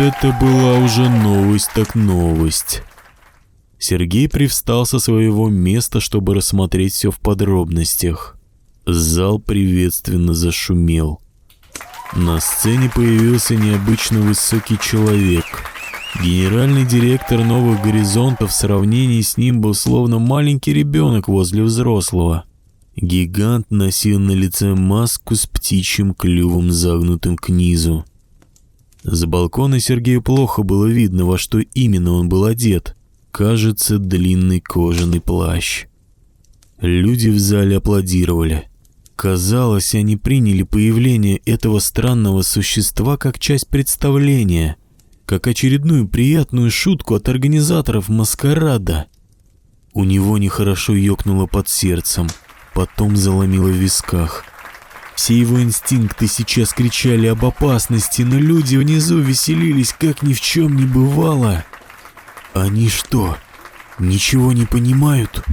это была уже новость так новость. Сергей привстал со своего места, чтобы рассмотреть все в подробностях. Зал приветственно зашумел. На сцене появился необычно высокий человек. Генеральный директор «Новых горизонтов» в сравнении с ним был словно маленький ребенок возле взрослого. Гигант носил на лице маску с птичьим клювом, загнутым к низу. С балкона Сергею плохо было видно, во что именно он был одет. Кажется, длинный кожаный плащ. Люди в зале аплодировали. Казалось, они приняли появление этого странного существа как часть представления, как очередную приятную шутку от организаторов маскарада. У него нехорошо ёкнуло под сердцем, потом заломило в висках. Все его инстинкты сейчас кричали об опасности, но люди внизу веселились, как ни в чем не бывало. Они что, ничего не понимают?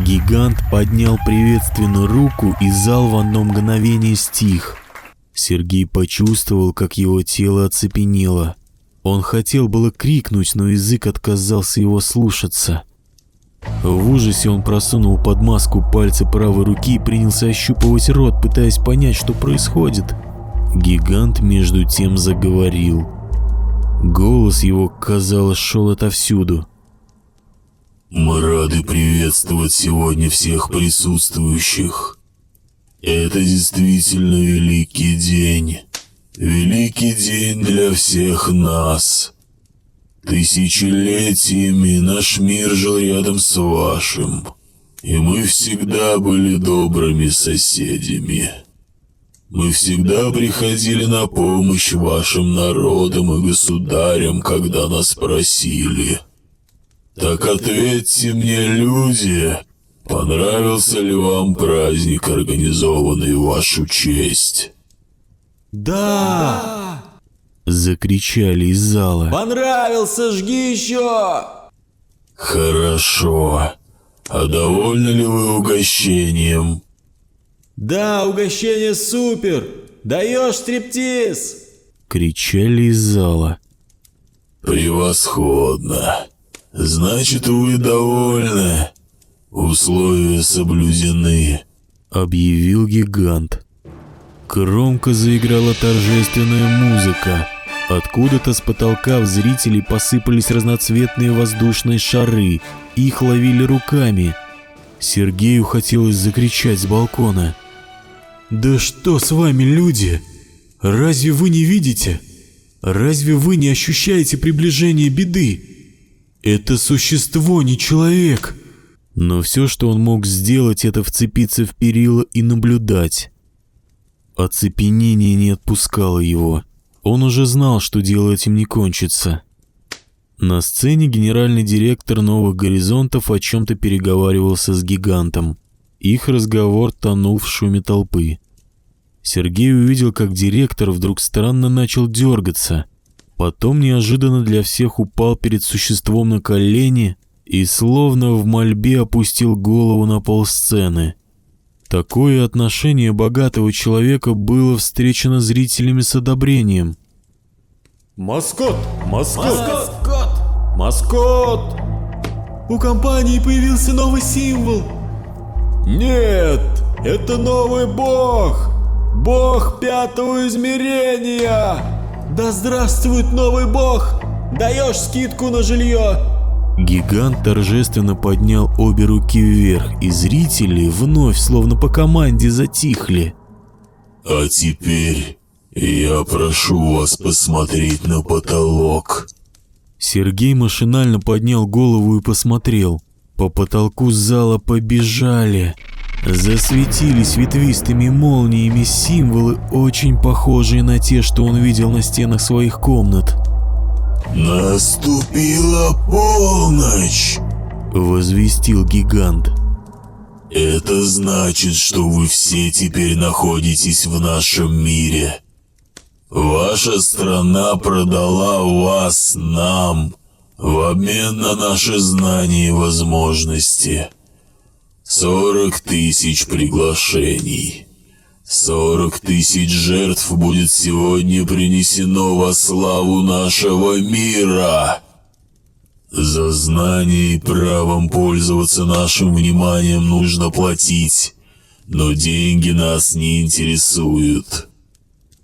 Гигант поднял приветственную руку, и зал в одно мгновение стих. Сергей почувствовал, как его тело оцепенело. Он хотел было крикнуть, но язык отказался его слушаться. В ужасе он просунул под маску пальцы правой руки и принялся ощупывать рот, пытаясь понять, что происходит. Гигант между тем заговорил. Голос его, казалось, шел отовсюду. Мы рады приветствовать сегодня всех присутствующих. Это действительно великий день. Великий день для всех нас. Тысячелетиями наш мир жил рядом с вашим, и мы всегда были добрыми соседями. Мы всегда приходили на помощь вашим народам и государям, когда нас просили – так ответьте мне, люди, понравился ли вам праздник, организованный в вашу честь? Да! Закричали из зала. Понравился, жги еще! Хорошо. А довольны ли вы угощением? Да, угощение супер! Даешь стриптиз! Кричали из зала. Превосходно. «Значит, вы довольны. Условия соблюдены», — объявил гигант. Громко заиграла торжественная музыка. Откуда-то с потолка в зрителей посыпались разноцветные воздушные шары. Их ловили руками. Сергею хотелось закричать с балкона. «Да что с вами, люди? Разве вы не видите? Разве вы не ощущаете приближение беды?» Это существо, не человек. Но все, что он мог сделать, это вцепиться в перила и наблюдать. Оцепенение не отпускало его. Он уже знал, что дело этим не кончится. На сцене генеральный директор «Новых горизонтов» о чем-то переговаривался с гигантом. Их разговор тонул в шуме толпы. Сергей увидел, как директор вдруг странно начал дергаться – Потом неожиданно для всех упал перед существом на колени и словно в мольбе опустил голову на пол сцены. Такое отношение богатого человека было встречено зрителями с одобрением. «Маскот! Маскот! Маскот! Маскот! У компании появился новый символ!» «Нет! Это новый бог! Бог пятого измерения!» Да здравствует новый бог! Даешь скидку на жилье! Гигант торжественно поднял обе руки вверх, и зрители вновь, словно по команде, затихли. «А теперь я прошу вас посмотреть на потолок». Сергей машинально поднял голову и посмотрел. По потолку зала побежали. Засветились ветвистыми молниями символы, очень похожие на те, что он видел на стенах своих комнат. «Наступила полночь!» — возвестил гигант. «Это значит, что вы все теперь находитесь в нашем мире. Ваша страна продала вас нам в обмен на наши знания и возможности». Сорок тысяч приглашений. Сорок тысяч жертв будет сегодня принесено во славу нашего мира. За знание и правом пользоваться нашим вниманием нужно платить, но деньги нас не интересуют.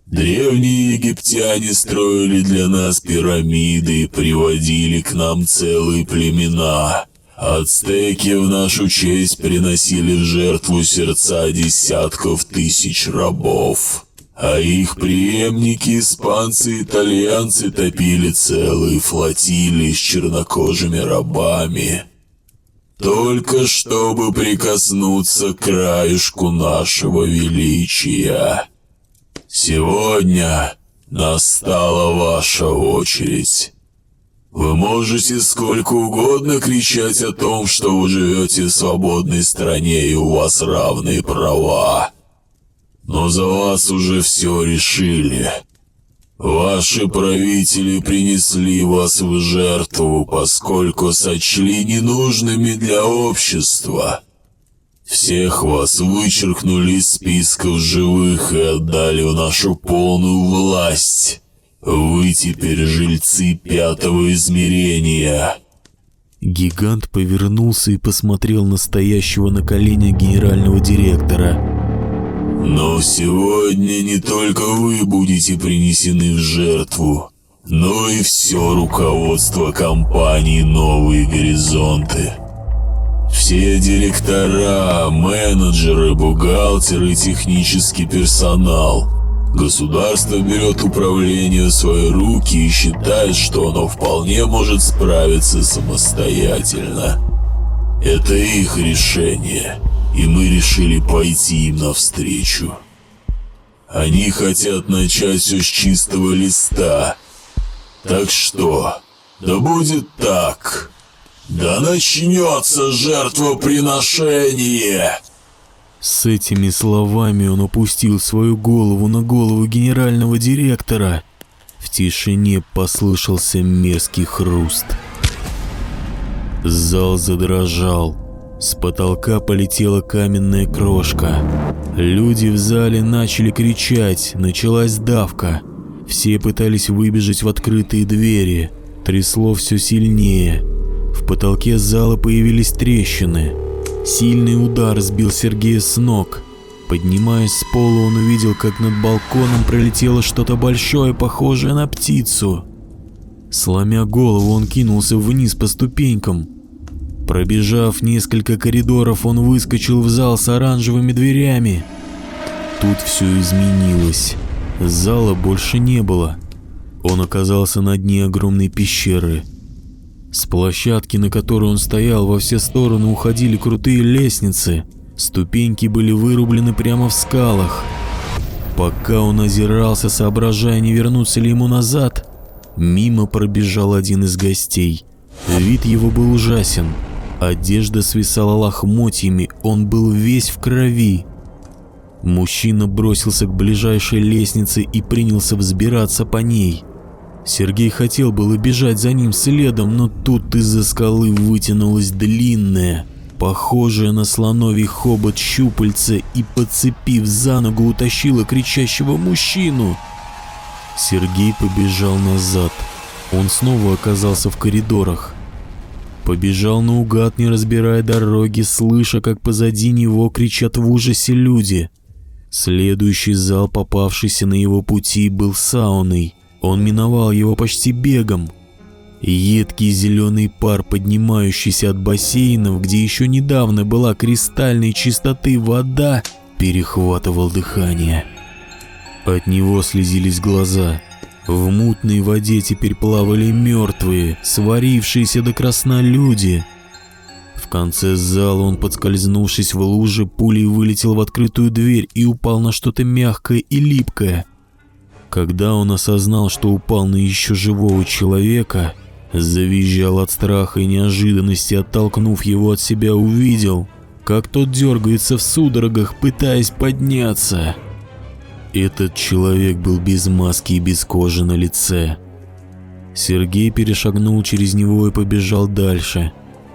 Древние египтяне строили для нас пирамиды и приводили к нам целые племена. Ацтеки в нашу честь приносили в жертву сердца десятков тысяч рабов. А их преемники, испанцы и итальянцы, топили целые флотилии с чернокожими рабами. Только чтобы прикоснуться к краешку нашего величия. Сегодня настала ваша очередь. Вы можете сколько угодно кричать о том, что вы живете в свободной стране и у вас равные права. Но за вас уже все решили. Ваши правители принесли вас в жертву, поскольку сочли ненужными для общества. Всех вас вычеркнули из списков живых и отдали в нашу полную власть. Вы теперь жильцы пятого измерения. Гигант повернулся и посмотрел на стоящего на коленях генерального директора. Но сегодня не только вы будете принесены в жертву, но и все руководство компании «Новые горизонты». Все директора, менеджеры, бухгалтеры и технический персонал. Государство берет управление в свои руки и считает, что оно вполне может справиться самостоятельно. Это их решение, и мы решили пойти им навстречу. Они хотят начать все с чистого листа. Так что, да будет так. Да начнется жертвоприношение!» С этими словами он опустил свою голову на голову генерального директора. В тишине послышался мерзкий хруст. Зал задрожал. С потолка полетела каменная крошка. Люди в зале начали кричать, началась давка. Все пытались выбежать в открытые двери. Трясло все сильнее. В потолке зала появились трещины. Сильный удар сбил Сергея с ног. Поднимаясь с пола, он увидел, как над балконом пролетело что-то большое, похожее на птицу. Сломя голову, он кинулся вниз по ступенькам. Пробежав несколько коридоров, он выскочил в зал с оранжевыми дверями. Тут все изменилось. Зала больше не было. Он оказался на дне огромной пещеры. С площадки, на которой он стоял, во все стороны уходили крутые лестницы. Ступеньки были вырублены прямо в скалах. Пока он озирался, соображая, не вернуться ли ему назад, мимо пробежал один из гостей. Вид его был ужасен. Одежда свисала лохмотьями, он был весь в крови. Мужчина бросился к ближайшей лестнице и принялся взбираться по ней. Сергей хотел было бежать за ним следом, но тут из-за скалы вытянулась длинная, похожая на слоновий хобот щупальца и, подцепив за ногу, утащила кричащего мужчину. Сергей побежал назад. Он снова оказался в коридорах. Побежал наугад, не разбирая дороги, слыша, как позади него кричат в ужасе люди. Следующий зал, попавшийся на его пути, был сауной. Он миновал его почти бегом. Едкий зеленый пар, поднимающийся от бассейнов, где еще недавно была кристальной чистоты вода, перехватывал дыхание. От него слезились глаза. В мутной воде теперь плавали мертвые, сварившиеся до красна люди. В конце зала он, подскользнувшись в луже, пулей вылетел в открытую дверь и упал на что-то мягкое и липкое. Когда он осознал, что упал на еще живого человека, завизжал от страха и неожиданности, оттолкнув его от себя, увидел, как тот дергается в судорогах, пытаясь подняться. Этот человек был без маски и без кожи на лице. Сергей перешагнул через него и побежал дальше.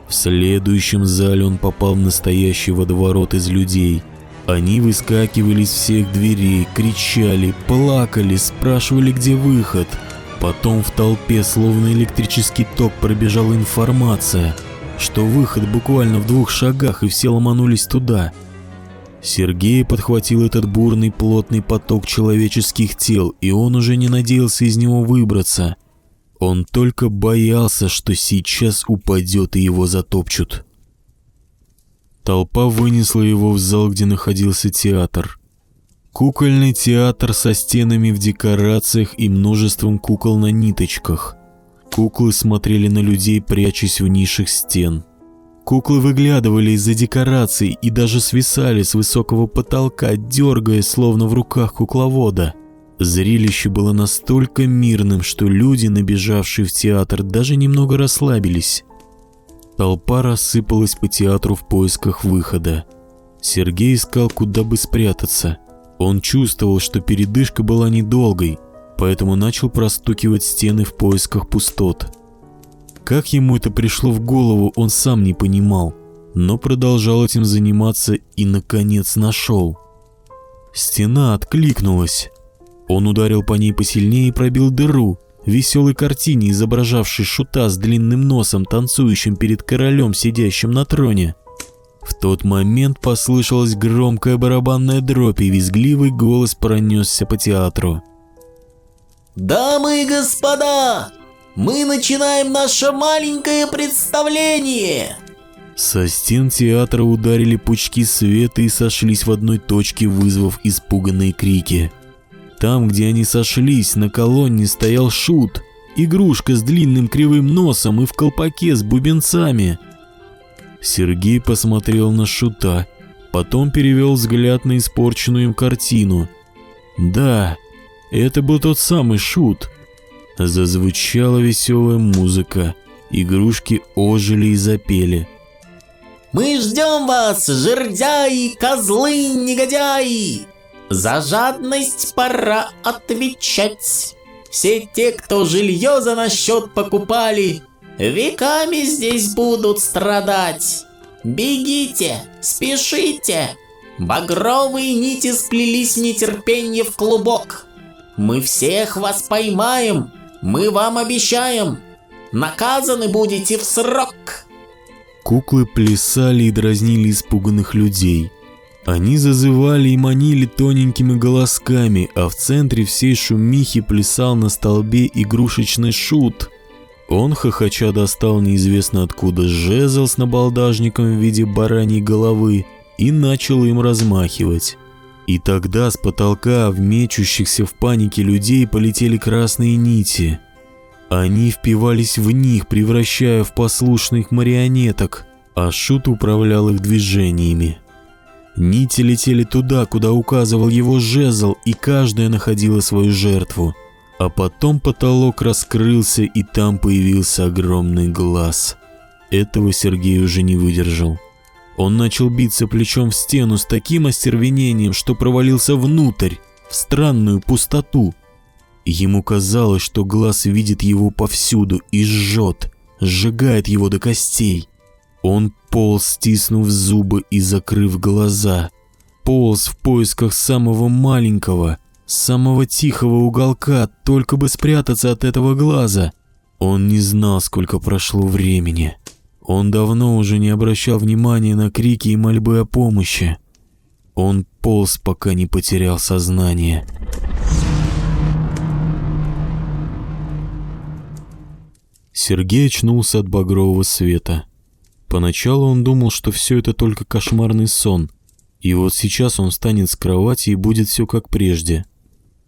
В следующем зале он попал в настоящий водоворот из людей. Они выскакивали из всех дверей, кричали, плакали, спрашивали, где выход. Потом в толпе, словно электрический ток, пробежала информация, что выход буквально в двух шагах, и все ломанулись туда. Сергей подхватил этот бурный плотный поток человеческих тел, и он уже не надеялся из него выбраться. Он только боялся, что сейчас упадет и его затопчут. Толпа вынесла его в зал, где находился театр. Кукольный театр со стенами в декорациях и множеством кукол на ниточках. Куклы смотрели на людей, прячась в нишах стен. Куклы выглядывали из-за декораций и даже свисали с высокого потолка, дергая, словно в руках кукловода. Зрелище было настолько мирным, что люди, набежавшие в театр, даже немного расслабились. Толпа рассыпалась по театру в поисках выхода. Сергей искал, куда бы спрятаться. Он чувствовал, что передышка была недолгой, поэтому начал простукивать стены в поисках пустот. Как ему это пришло в голову, он сам не понимал, но продолжал этим заниматься и, наконец, нашел. Стена откликнулась. Он ударил по ней посильнее и пробил дыру, веселой картине, изображавшей шута с длинным носом, танцующим перед королем, сидящим на троне. В тот момент послышалась громкая барабанная дробь, и визгливый голос пронесся по театру. «Дамы и господа, мы начинаем наше маленькое представление!» Со стен театра ударили пучки света и сошлись в одной точке, вызвав испуганные крики. Там, где они сошлись, на колонне стоял шут, игрушка с длинным кривым носом и в колпаке с бубенцами. Сергей посмотрел на шута, потом перевел взгляд на испорченную им картину. Да, это был тот самый шут. Зазвучала веселая музыка, игрушки ожили и запели. «Мы ждем вас, жердяи, козлы, негодяи!» За жадность пора отвечать. Все те, кто жилье за наш счет покупали, веками здесь будут страдать. Бегите, спешите. Багровые нити сплелись в нетерпенье в клубок. Мы всех вас поймаем, мы вам обещаем. Наказаны будете в срок. Куклы плясали и дразнили испуганных людей – они зазывали и манили тоненькими голосками, а в центре всей шумихи плясал на столбе игрушечный шут. Он хохоча достал неизвестно откуда жезл с набалдажником в виде бараньей головы и начал им размахивать. И тогда с потолка в мечущихся в панике людей полетели красные нити. Они впивались в них, превращая в послушных марионеток, а Шут управлял их движениями. Нити летели туда, куда указывал его жезл, и каждая находила свою жертву. А потом потолок раскрылся, и там появился огромный глаз. Этого Сергей уже не выдержал. Он начал биться плечом в стену с таким остервенением, что провалился внутрь, в странную пустоту. Ему казалось, что глаз видит его повсюду и жжет, сжигает его до костей. Он полз, стиснув зубы и закрыв глаза. Полз в поисках самого маленького, самого тихого уголка, только бы спрятаться от этого глаза. Он не знал, сколько прошло времени. Он давно уже не обращал внимания на крики и мольбы о помощи. Он полз, пока не потерял сознание. Сергей очнулся от багрового света. Поначалу он думал, что все это только кошмарный сон, и вот сейчас он встанет с кровати и будет все как прежде.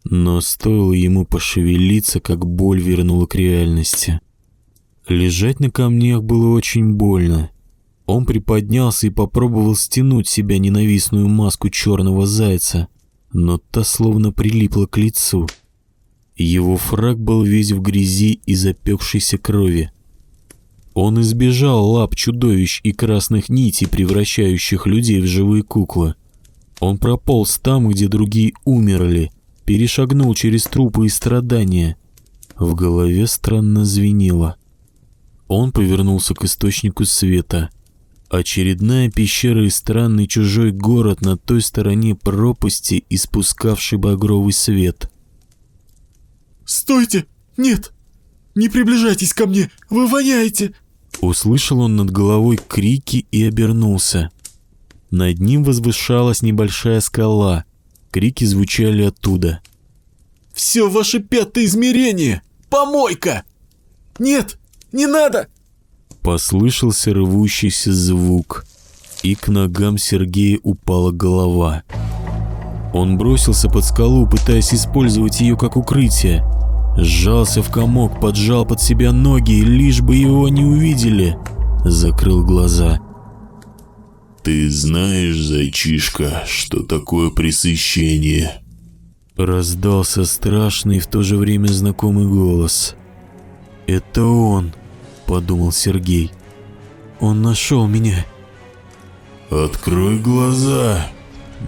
Но стоило ему пошевелиться, как боль вернула к реальности. Лежать на камнях было очень больно. Он приподнялся и попробовал стянуть себя ненавистную маску черного зайца, но та словно прилипла к лицу. Его фраг был весь в грязи и запекшейся крови. Он избежал лап чудовищ и красных нитей, превращающих людей в живые куклы. Он прополз там, где другие умерли, перешагнул через трупы и страдания. В голове странно звенело. Он повернулся к источнику света. Очередная пещера и странный чужой город на той стороне пропасти, испускавший багровый свет. «Стойте! Нет! Не приближайтесь ко мне! Вы воняете!» Услышал он над головой крики и обернулся. Над ним возвышалась небольшая скала. Крики звучали оттуда. «Все ваше пятое измерение! Помойка! Нет, не надо!» Послышался рвущийся звук, и к ногам Сергея упала голова. Он бросился под скалу, пытаясь использовать ее как укрытие. Сжался в комок, поджал под себя ноги, лишь бы его не увидели. Закрыл глаза. «Ты знаешь, зайчишка, что такое пресыщение?» Раздался страшный и в то же время знакомый голос. «Это он», — подумал Сергей. «Он нашел меня». «Открой глаза,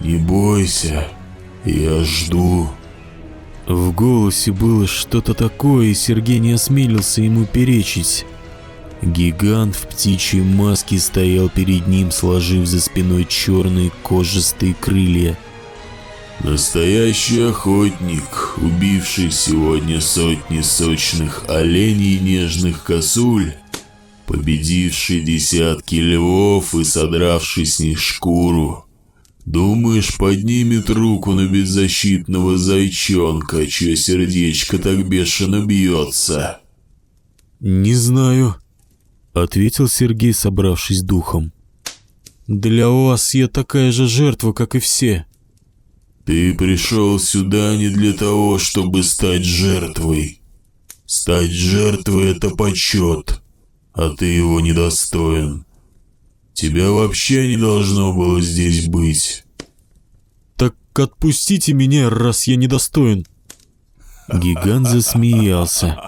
не бойся, я жду». В голосе было что-то такое, и Сергей не осмелился ему перечить. Гигант в птичьей маске стоял перед ним, сложив за спиной черные кожистые крылья. Настоящий охотник, убивший сегодня сотни сочных оленей и нежных косуль, победивший десятки львов и содравший с них шкуру. Думаешь, поднимет руку на беззащитного зайчонка, чье сердечко так бешено бьется? «Не знаю», — ответил Сергей, собравшись духом. «Для вас я такая же жертва, как и все». Ты пришел сюда не для того, чтобы стать жертвой. Стать жертвой — это почет, а ты его недостоин. Тебя вообще не должно было здесь быть. Так отпустите меня, раз я недостоин. Гигант засмеялся.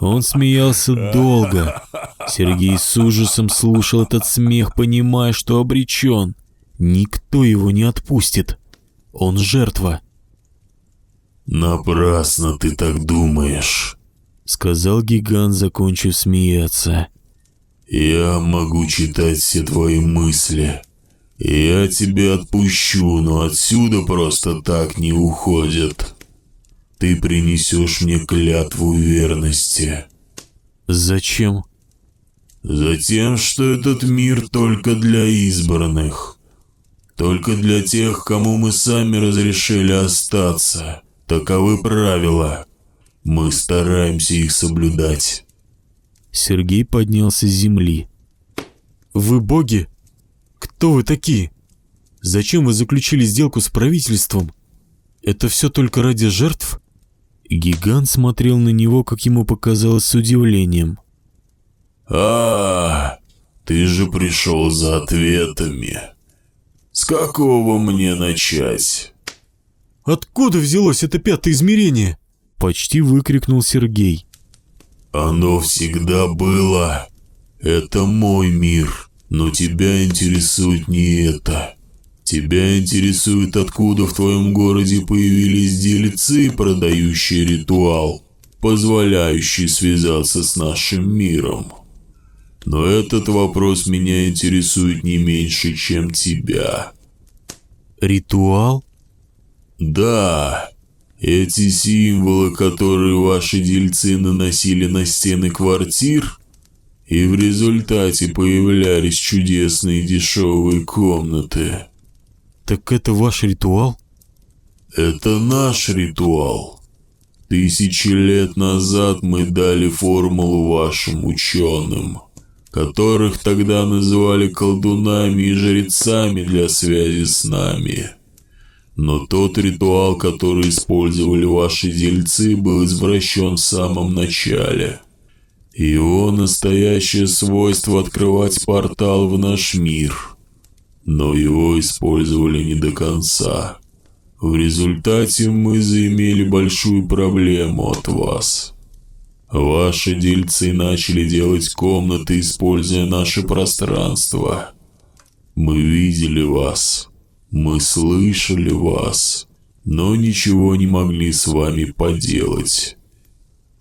Он смеялся долго. Сергей с ужасом слушал этот смех, понимая, что обречен. Никто его не отпустит. Он жертва. «Напрасно ты так думаешь», — сказал гигант, закончив смеяться. «Я могу читать все твои мысли. Я тебя отпущу, но отсюда просто так не уходят. Ты принесешь мне клятву верности». «Зачем?» «Затем, что этот мир только для избранных». Только для тех, кому мы сами разрешили остаться. Таковы правила. Мы стараемся их соблюдать. Сергей поднялся с земли. Вы боги? Кто вы такие? Зачем вы заключили сделку с правительством? Это все только ради жертв? Гигант смотрел на него, как ему показалось, с удивлением. А, ты же пришел за ответами. С какого мне начать? Откуда взялось это пятое измерение? Почти выкрикнул Сергей. Оно всегда было. Это мой мир. Но тебя интересует не это. Тебя интересует, откуда в твоем городе появились дельцы, продающие ритуал, позволяющий связаться с нашим миром. Но этот вопрос меня интересует не меньше, чем тебя. Ритуал? Да. Эти символы, которые ваши дельцы наносили на стены квартир, и в результате появлялись чудесные дешевые комнаты. Так это ваш ритуал? Это наш ритуал. Тысячи лет назад мы дали формулу вашим ученым которых тогда называли колдунами и жрецами для связи с нами. Но тот ритуал, который использовали ваши дельцы, был извращен в самом начале. Его настоящее свойство открывать портал в наш мир. Но его использовали не до конца. В результате мы заимели большую проблему от вас. Ваши дельцы начали делать комнаты, используя наше пространство. Мы видели вас, мы слышали вас, но ничего не могли с вами поделать.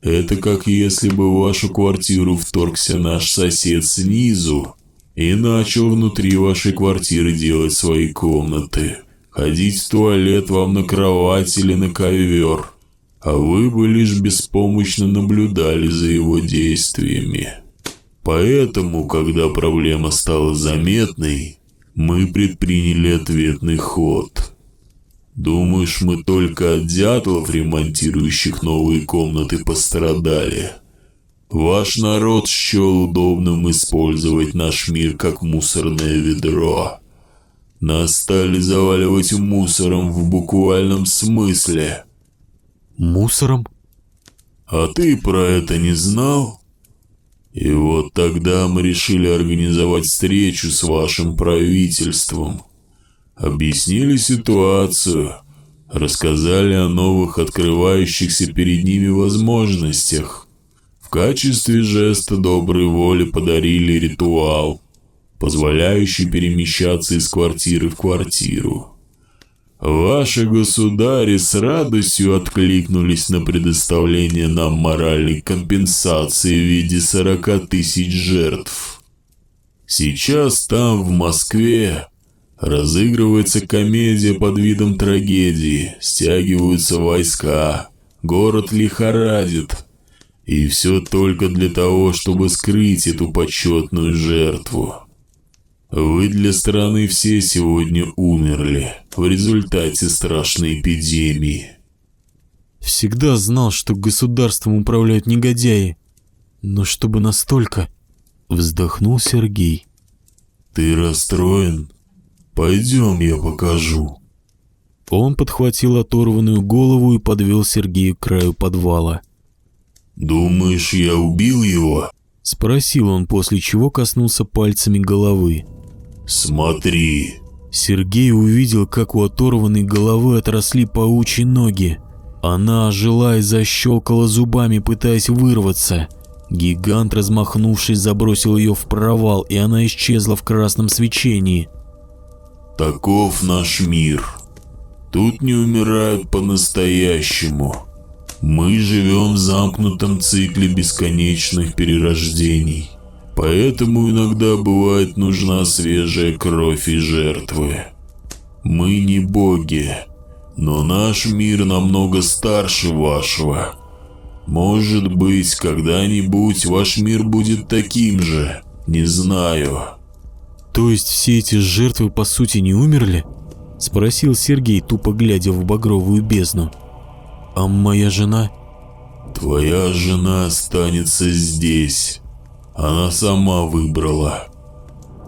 Это как если бы в вашу квартиру вторгся наш сосед снизу и начал внутри вашей квартиры делать свои комнаты. Ходить в туалет вам на кровать или на ковер, а вы бы лишь беспомощно наблюдали за его действиями. Поэтому, когда проблема стала заметной, мы предприняли ответный ход. Думаешь, мы только от дятлов, ремонтирующих новые комнаты, пострадали? Ваш народ счел удобным использовать наш мир как мусорное ведро. Нас стали заваливать мусором в буквальном смысле. Мусором? А ты про это не знал? И вот тогда мы решили организовать встречу с вашим правительством. Объяснили ситуацию, рассказали о новых открывающихся перед ними возможностях. В качестве жеста доброй воли подарили ритуал, позволяющий перемещаться из квартиры в квартиру. Ваши государи с радостью откликнулись на предоставление нам моральной компенсации в виде 40 тысяч жертв. Сейчас там, в Москве, разыгрывается комедия под видом трагедии, стягиваются войска, город лихорадит – и все только для того, чтобы скрыть эту почетную жертву. Вы для страны все сегодня умерли в результате страшной эпидемии. Всегда знал, что государством управляют негодяи. Но чтобы настолько... Вздохнул Сергей. Ты расстроен? Пойдем, я покажу. Он подхватил оторванную голову и подвел Сергея к краю подвала. «Думаешь, я убил его?» Спросил он, после чего коснулся пальцами головы. «Смотри!» Сергей увидел, как у оторванной головы отросли паучьи ноги. Она ожила и защелкала зубами, пытаясь вырваться. Гигант, размахнувшись, забросил ее в провал, и она исчезла в красном свечении. «Таков наш мир. Тут не умирают по-настоящему. Мы живем в замкнутом цикле бесконечных перерождений. Поэтому иногда бывает нужна свежая кровь и жертвы. Мы не боги, но наш мир намного старше вашего. Может быть, когда-нибудь ваш мир будет таким же, не знаю. То есть все эти жертвы по сути не умерли? Спросил Сергей, тупо глядя в багровую бездну. А моя жена? Твоя жена останется здесь. Она сама выбрала.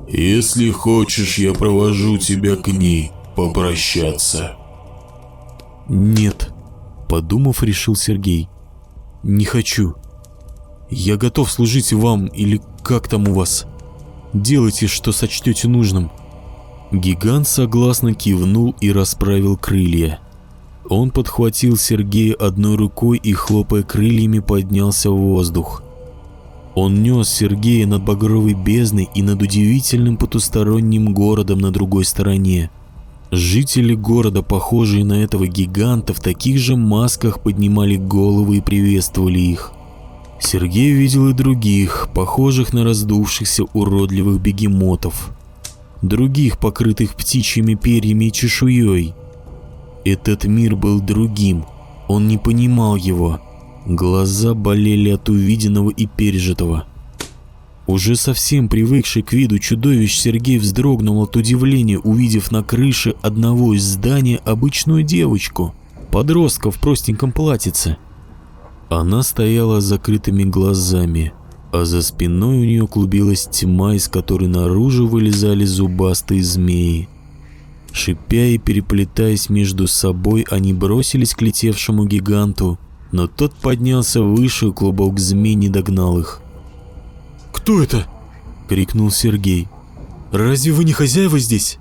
Если хочешь, я провожу тебя к ней попрощаться. Нет, подумав, решил Сергей. Не хочу. Я готов служить вам или как там у вас. Делайте, что сочтете нужным. Гигант согласно кивнул и расправил крылья. Он подхватил Сергея одной рукой и, хлопая крыльями, поднялся в воздух. Он нес Сергея над багровой бездной и над удивительным потусторонним городом на другой стороне. Жители города, похожие на этого гиганта, в таких же масках поднимали головы и приветствовали их. Сергей видел и других, похожих на раздувшихся уродливых бегемотов. Других, покрытых птичьими перьями и чешуей – этот мир был другим, он не понимал его. Глаза болели от увиденного и пережитого. Уже совсем привыкший к виду чудовищ, Сергей вздрогнул от удивления, увидев на крыше одного из зданий обычную девочку, подростка в простеньком платьице. Она стояла с закрытыми глазами, а за спиной у нее клубилась тьма, из которой наружу вылезали зубастые змеи. Шипя и переплетаясь между собой, они бросились к летевшему гиганту, но тот поднялся выше, и клубок змей не догнал их. «Кто это?» — крикнул Сергей. «Разве вы не хозяева здесь?»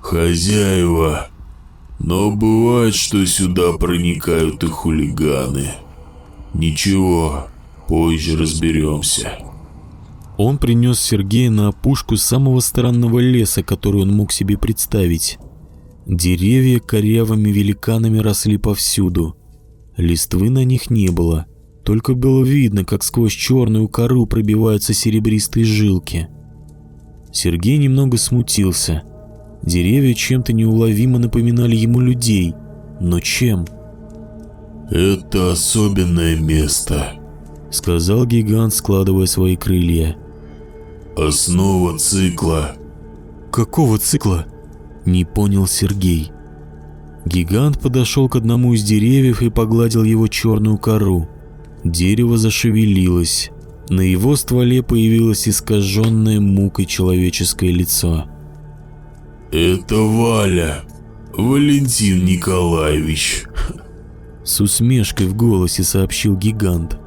«Хозяева. Но бывает, что сюда проникают и хулиганы. Ничего, позже разберемся». Он принес Сергея на опушку самого странного леса, который он мог себе представить. Деревья корявыми великанами росли повсюду. Листвы на них не было, только было видно, как сквозь черную кору пробиваются серебристые жилки. Сергей немного смутился. Деревья чем-то неуловимо напоминали ему людей. Но чем? «Это особенное место», — сказал гигант, складывая свои крылья. «Основа цикла». «Какого цикла?» — не понял Сергей. Гигант подошел к одному из деревьев и погладил его черную кору. Дерево зашевелилось. На его стволе появилось искаженное мукой человеческое лицо. «Это Валя, Валентин Николаевич», — с усмешкой в голосе сообщил гигант.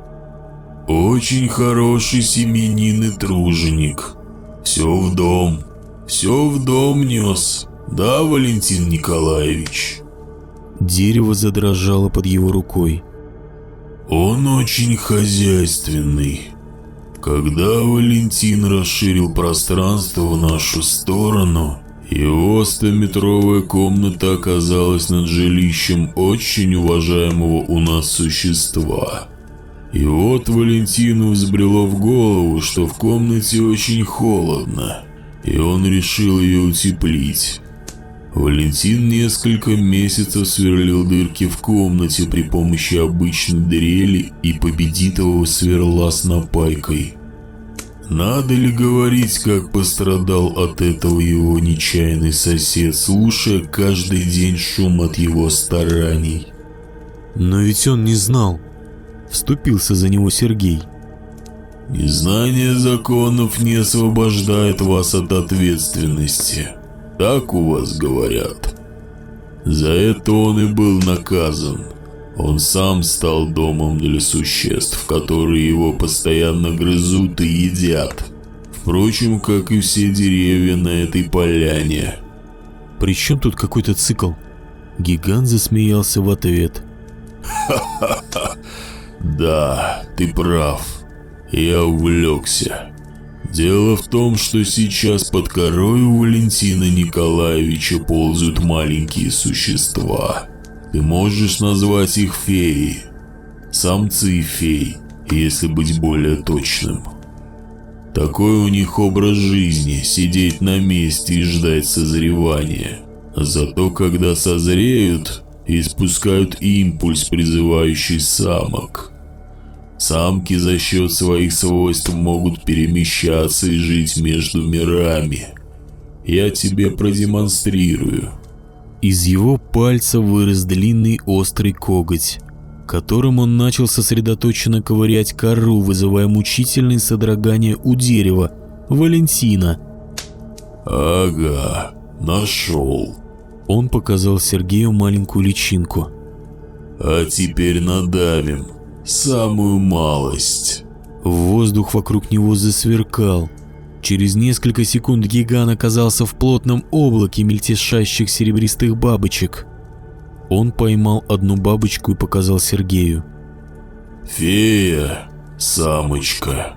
«Очень хороший семенин и труженик. Все в дом, все в дом нес, да, Валентин Николаевич?» Дерево задрожало под его рукой. «Он очень хозяйственный. Когда Валентин расширил пространство в нашу сторону, его стометровая комната оказалась над жилищем очень уважаемого у нас существа. И вот Валентину взбрело в голову, что в комнате очень холодно, и он решил ее утеплить. Валентин несколько месяцев сверлил дырки в комнате при помощи обычной дрели и победитого сверла с напайкой. Надо ли говорить, как пострадал от этого его нечаянный сосед, слушая каждый день шум от его стараний? Но ведь он не знал. Вступился за него Сергей. Незнание законов не освобождает вас от ответственности. Так у вас говорят. За это он и был наказан. Он сам стал домом для существ, которые его постоянно грызут и едят. Впрочем, как и все деревья на этой поляне. При чем тут какой-то цикл? Гигант засмеялся в ответ. Ха-ха-ха. Да, ты прав. Я увлекся. Дело в том, что сейчас под корой у Валентина Николаевича ползают маленькие существа. Ты можешь назвать их феи. Самцы фей, если быть более точным. Такой у них образ жизни – сидеть на месте и ждать созревания. Зато когда созреют, испускают импульс, призывающий самок – Самки за счет своих свойств могут перемещаться и жить между мирами. Я тебе продемонстрирую. Из его пальца вырос длинный острый коготь, которым он начал сосредоточенно ковырять кору, вызывая мучительные содрогания у дерева, Валентина. «Ага, нашел». Он показал Сергею маленькую личинку. «А теперь надавим самую малость. Воздух вокруг него засверкал. Через несколько секунд гигант оказался в плотном облаке мельтешащих серебристых бабочек. Он поймал одну бабочку и показал Сергею. «Фея, самочка,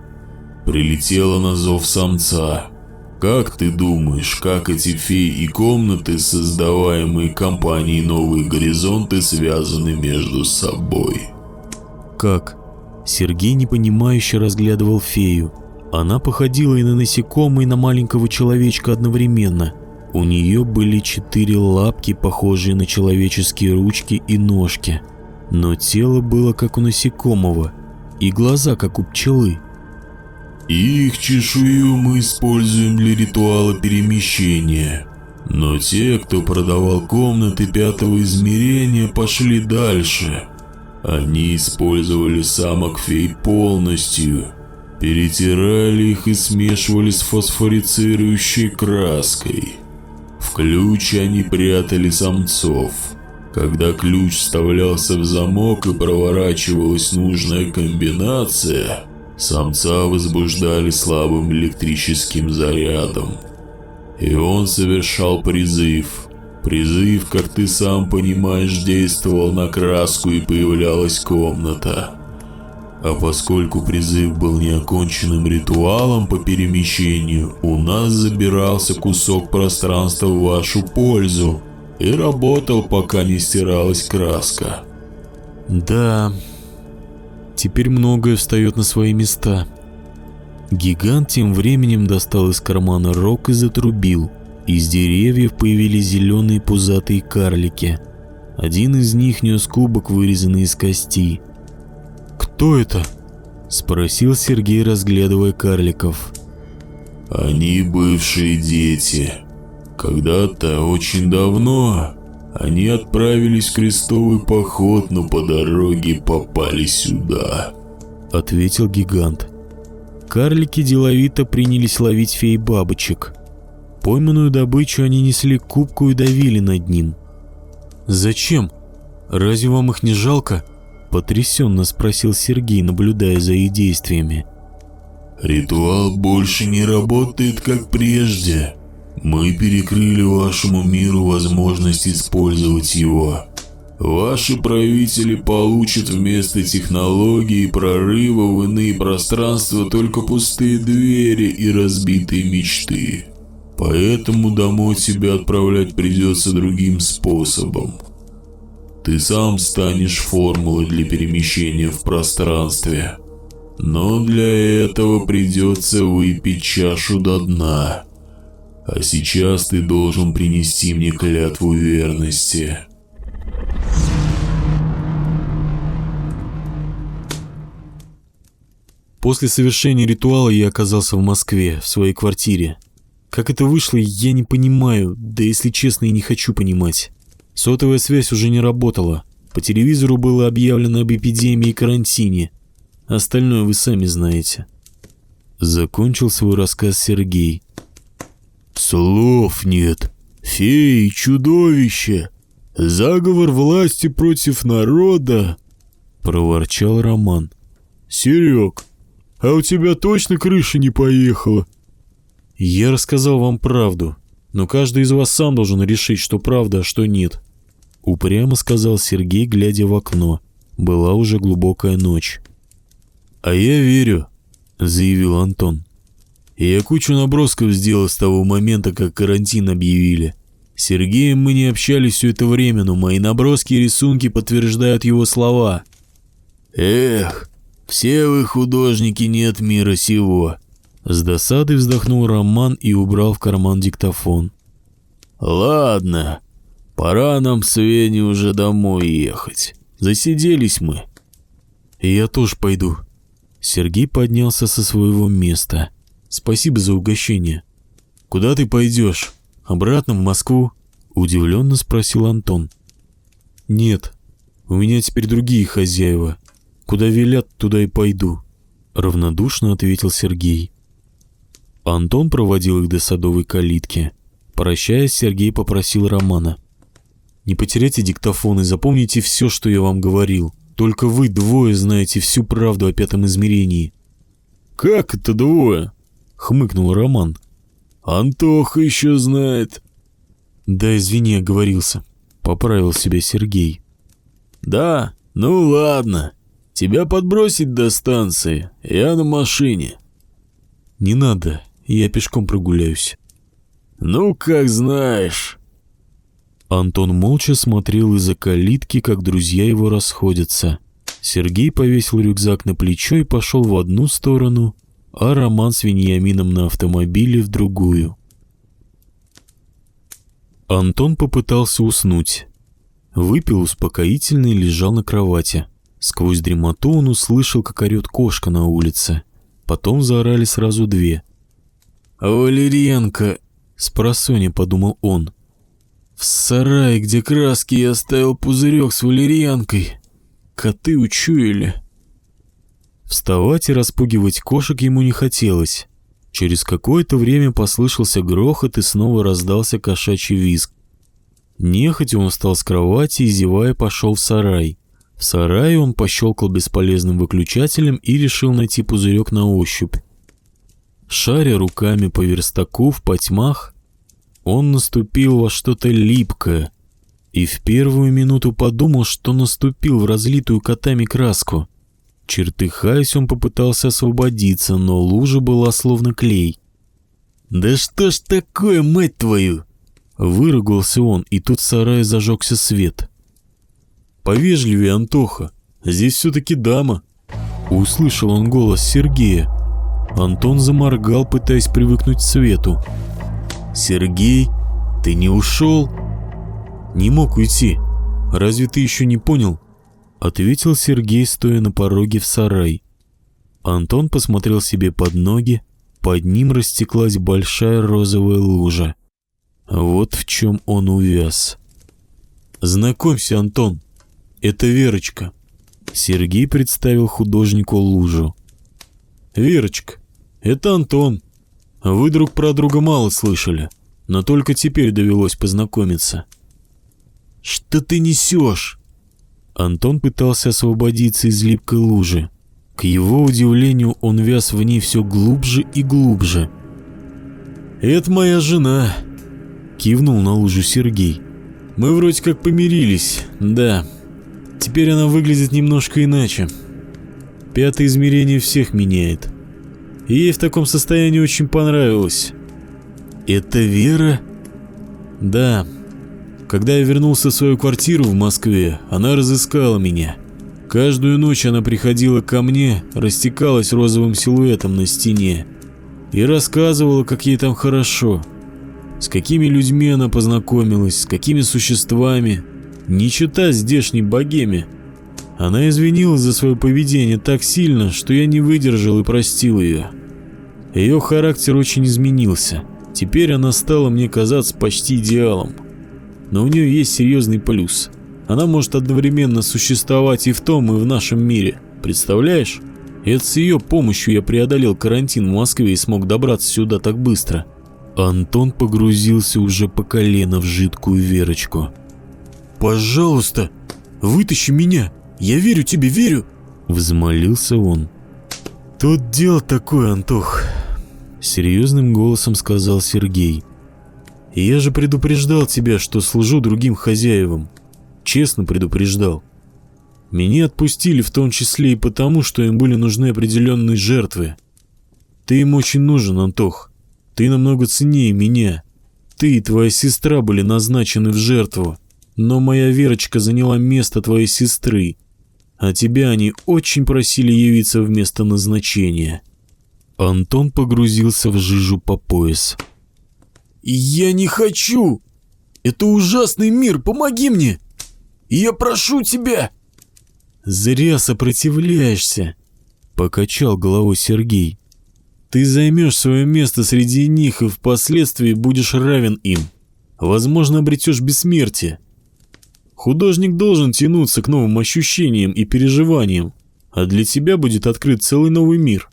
прилетела на зов самца. Как ты думаешь, как эти феи и комнаты, создаваемые компанией «Новые горизонты», связаны между собой?» Как. Сергей непонимающе разглядывал фею. Она походила и на насекомое, и на маленького человечка одновременно. У нее были четыре лапки, похожие на человеческие ручки и ножки. Но тело было как у насекомого, и глаза как у пчелы. Их чешую мы используем для ритуала перемещения. Но те, кто продавал комнаты пятого измерения, пошли дальше. Они использовали самок фей полностью, перетирали их и смешивали с фосфорицирующей краской. В ключ они прятали самцов. Когда ключ вставлялся в замок и проворачивалась нужная комбинация, самца возбуждали слабым электрическим зарядом. И он совершал призыв – Призыв, как ты сам понимаешь, действовал на краску и появлялась комната. А поскольку призыв был неоконченным ритуалом по перемещению, у нас забирался кусок пространства в вашу пользу и работал, пока не стиралась краска. Да, теперь многое встает на свои места. Гигант тем временем достал из кармана рог и затрубил. Из деревьев появились зеленые пузатые карлики. Один из них нес кубок, вырезанный из кости. «Кто это?» — спросил Сергей, разглядывая карликов. «Они бывшие дети. Когда-то, очень давно, они отправились в крестовый поход, но по дороге попали сюда», — ответил гигант. Карлики деловито принялись ловить фей бабочек. Пойманную добычу они несли кубку и давили над ним. «Зачем? Разве вам их не жалко?» — потрясенно спросил Сергей, наблюдая за их действиями. «Ритуал больше не работает, как прежде. Мы перекрыли вашему миру возможность использовать его. Ваши правители получат вместо технологий прорыва в иные пространства только пустые двери и разбитые мечты. Поэтому домой тебя отправлять придется другим способом. Ты сам станешь формулой для перемещения в пространстве. Но для этого придется выпить чашу до дна. А сейчас ты должен принести мне клятву верности. После совершения ритуала я оказался в Москве, в своей квартире. Как это вышло, я не понимаю, да если честно и не хочу понимать. Сотовая связь уже не работала. По телевизору было объявлено об эпидемии и карантине. Остальное вы сами знаете. Закончил свой рассказ Сергей. Слов нет. Феи, чудовище. Заговор власти против народа. Проворчал Роман. Серег, а у тебя точно крыша не поехала? Я рассказал вам правду, но каждый из вас сам должен решить, что правда, а что нет. Упрямо сказал Сергей, глядя в окно. Была уже глубокая ночь. «А я верю», — заявил Антон. «Я кучу набросков сделал с того момента, как карантин объявили. С Сергеем мы не общались все это время, но мои наброски и рисунки подтверждают его слова. Эх, все вы художники нет мира сего». С досадой вздохнул Роман и убрал в карман диктофон. «Ладно, пора нам с Веней уже домой ехать. Засиделись мы». «Я тоже пойду», Сергей поднялся со своего места. «Спасибо за угощение». «Куда ты пойдешь? Обратно в Москву?» Удивленно спросил Антон. «Нет, у меня теперь другие хозяева. Куда велят, туда и пойду», — равнодушно ответил Сергей. Антон проводил их до садовой калитки. Прощаясь, Сергей попросил Романа. «Не потеряйте диктофон и запомните все, что я вам говорил. Только вы двое знаете всю правду о пятом измерении. Как это двое? Хмыкнул Роман. Антоха еще знает. Да, извини, оговорился. Поправил себя Сергей. Да, ну ладно. Тебя подбросить до станции. Я на машине. Не надо, я пешком прогуляюсь. Ну, как знаешь. Антон молча смотрел из-за калитки, как друзья его расходятся. Сергей повесил рюкзак на плечо и пошел в одну сторону, а Роман с Вениамином на автомобиле в другую. Антон попытался уснуть. Выпил успокоительно и лежал на кровати. Сквозь дремоту он услышал, как орет кошка на улице. Потом заорали сразу две. «Валерьянка!» — спросони подумал он. В сарае, где краски, я оставил пузырек с валерьянкой. Коты учуяли. Вставать и распугивать кошек ему не хотелось. Через какое-то время послышался грохот и снова раздался кошачий визг. Нехотя он встал с кровати и, зевая, пошел в сарай. В сарае он пощелкал бесполезным выключателем и решил найти пузырек на ощупь. Шаря руками по верстаку в потьмах, он наступил во что-то липкое и в первую минуту подумал, что наступил в разлитую котами краску. Чертыхаясь, он попытался освободиться, но лужа была словно клей. «Да что ж такое, мать твою!» Выругался он, и тут в сарае зажегся свет. «Повежливее, Антоха, здесь все-таки дама!» Услышал он голос Сергея. Антон заморгал, пытаясь привыкнуть к свету. «Сергей, ты не ушел?» «Не мог уйти. Разве ты еще не понял?» Ответил Сергей, стоя на пороге в сарай. Антон посмотрел себе под ноги, под ним растеклась большая розовая лужа. Вот в чем он увяз. «Знакомься, Антон, это Верочка». Сергей представил художнику лужу. «Верочка, это Антон. Вы друг про друга мало слышали, но только теперь довелось познакомиться». «Что ты несешь?» Антон пытался освободиться из липкой лужи. К его удивлению, он вяз в ней все глубже и глубже. «Это моя жена», — кивнул на лужу Сергей. «Мы вроде как помирились, да. Теперь она выглядит немножко иначе. Пятое измерение всех меняет. И ей в таком состоянии очень понравилось». «Это Вера?» «Да. Когда я вернулся в свою квартиру в Москве, она разыскала меня». Каждую ночь она приходила ко мне, растекалась розовым силуэтом на стене и рассказывала, как ей там хорошо, с какими людьми она познакомилась, с какими существами, не чита здешней богеме. Она извинилась за свое поведение так сильно, что я не выдержал и простил ее. Ее характер очень изменился. Теперь она стала мне казаться почти идеалом. Но у нее есть серьезный плюс – она может одновременно существовать и в том, и в нашем мире. Представляешь? Это с ее помощью я преодолел карантин в Москве и смог добраться сюда так быстро. Антон погрузился уже по колено в жидкую Верочку. «Пожалуйста, вытащи меня! Я верю тебе, верю!» Взмолился он. «Тут дело такое, Антох», — серьезным голосом сказал Сергей. «Я же предупреждал тебя, что служу другим хозяевам честно предупреждал. Меня отпустили в том числе и потому, что им были нужны определенные жертвы. Ты им очень нужен, Антох. Ты намного ценнее меня. Ты и твоя сестра были назначены в жертву, но моя Верочка заняла место твоей сестры, а тебя они очень просили явиться вместо назначения. Антон погрузился в жижу по пояс. «Я не хочу! Это ужасный мир, помоги мне!» Я прошу тебя!» «Зря сопротивляешься», — покачал головой Сергей. «Ты займешь свое место среди них и впоследствии будешь равен им. Возможно, обретешь бессмертие. Художник должен тянуться к новым ощущениям и переживаниям, а для тебя будет открыт целый новый мир.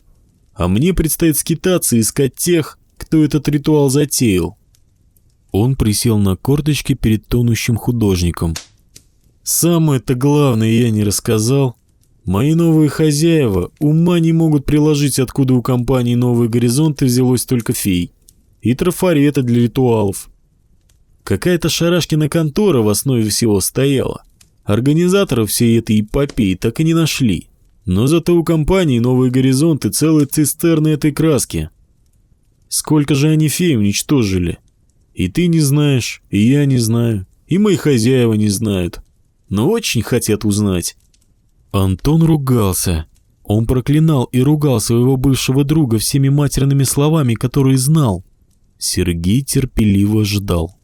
А мне предстоит скитаться и искать тех, кто этот ритуал затеял». Он присел на корточки перед тонущим художником — Самое-то главное я не рассказал. Мои новые хозяева ума не могут приложить, откуда у компании «Новые горизонты» взялось только фей. И трафареты для ритуалов. Какая-то шарашкина контора в основе всего стояла. Организаторов всей этой эпопеи так и не нашли. Но зато у компании «Новые горизонты» целые цистерны этой краски. Сколько же они фей уничтожили? И ты не знаешь, и я не знаю, и мои хозяева не знают но очень хотят узнать. Антон ругался. Он проклинал и ругал своего бывшего друга всеми матерными словами, которые знал. Сергей терпеливо ждал.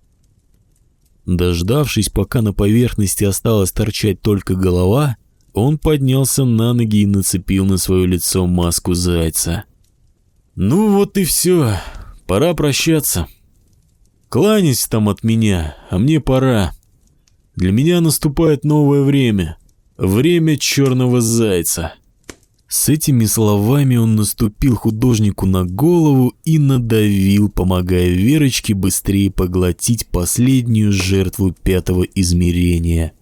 Дождавшись, пока на поверхности осталась торчать только голова, он поднялся на ноги и нацепил на свое лицо маску зайца. «Ну вот и все, пора прощаться. Кланяйся там от меня, а мне пора». Для меня наступает новое время. Время черного зайца. С этими словами он наступил художнику на голову и надавил, помогая Верочке быстрее поглотить последнюю жертву пятого измерения –